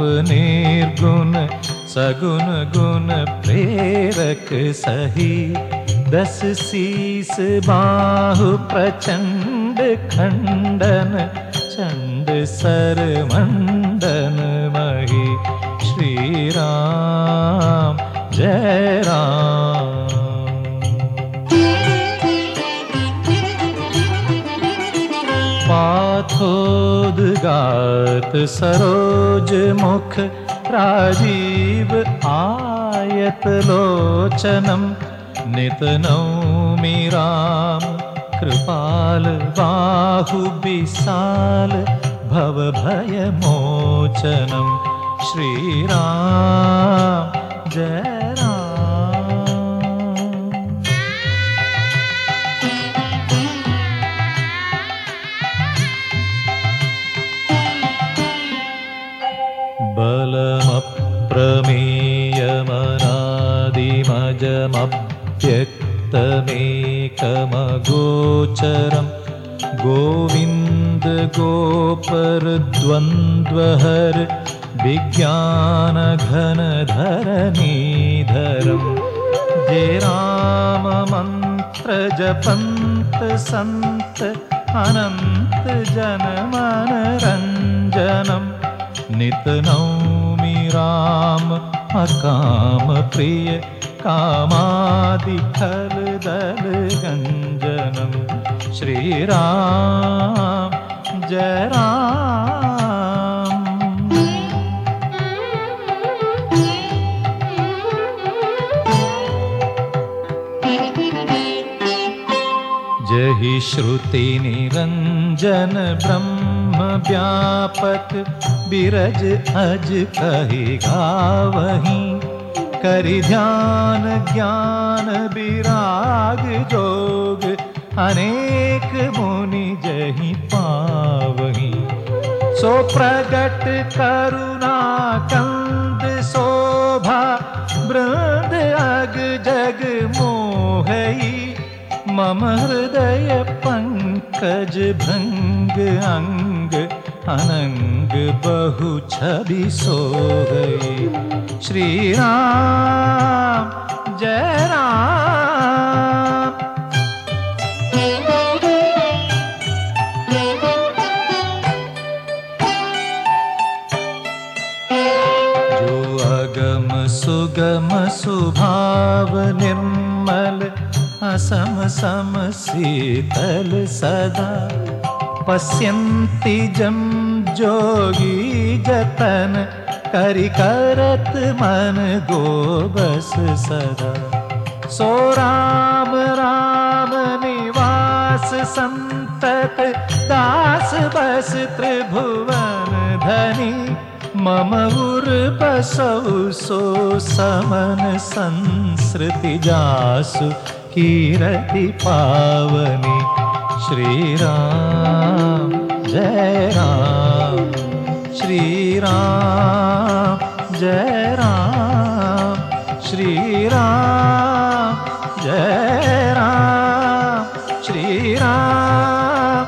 निर्गुण सगुण गुण प्रेरक सही। दस शीस बाहु प्रचण्ड खण्डन चण्ड शर मण्डन महि। श्रीराम जय राम। पाथोदगात सरोज मुख राजीव आयत लोचनम। नित नौमि राम कृपाल बाहु विशाल भव बलमप्रमेयमनादिमजमव्यक्तमेकमगोचरं गोविन्द गोपरद्वन्द्वहर जे राममन्त्र जपन्त सन्त अनन्त जनमनरञ्जनम् नित नौमि राम अकाम प्रिय कामादिखल दल गञ्जनं श्रीराम जय राम जहि श्रुति निरञ्जन ब्रह्म व्यापक बिरज अज कहि गावही। करि ध्यान ज्ञान विराग जोग अनेक मुनि जहि पावही। सो प्रगट करुणा कंद शोभा वृंद अग जग मोहई मम हृदय पंकज भंग अंग अनंग बहु छवि सोहई श्री राम जय राम जो अगम सुगम सुभाव निर्मल असम सम शीतल सदा। पश्यन्ति जम जोगी जतन करि करत मन गोबस सदा। सो राम राम निवास संतत दास बस त्रिभुवन धनी। मम उर बसौ सो समन संस्कृति जासु कीरति पावनी श्री राम जय राम। श्री राम जय राम। श्री राम जय राम। श्री राम